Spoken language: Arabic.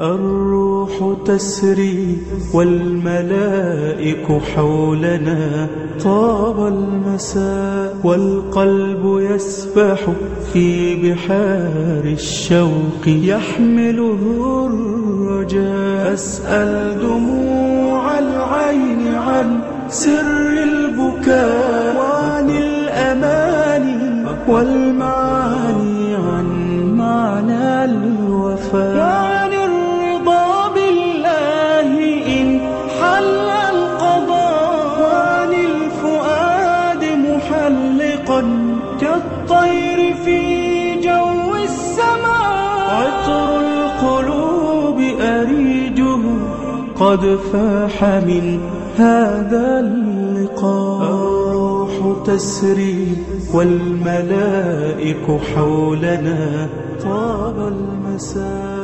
الروح تسري والملائك حولنا. طاب المساء والقلب يسبح في بحار الشوق. يحمله الرجاء. أسأل دموع العين عن سر البكاء وعن الأماني والمعاني عن معنى الوفاء. كالطير في جو السماء. عطر القلوب أريجه قد فاح من هذا اللقاء. الروح تسري والملائك حولنا طاب المساء.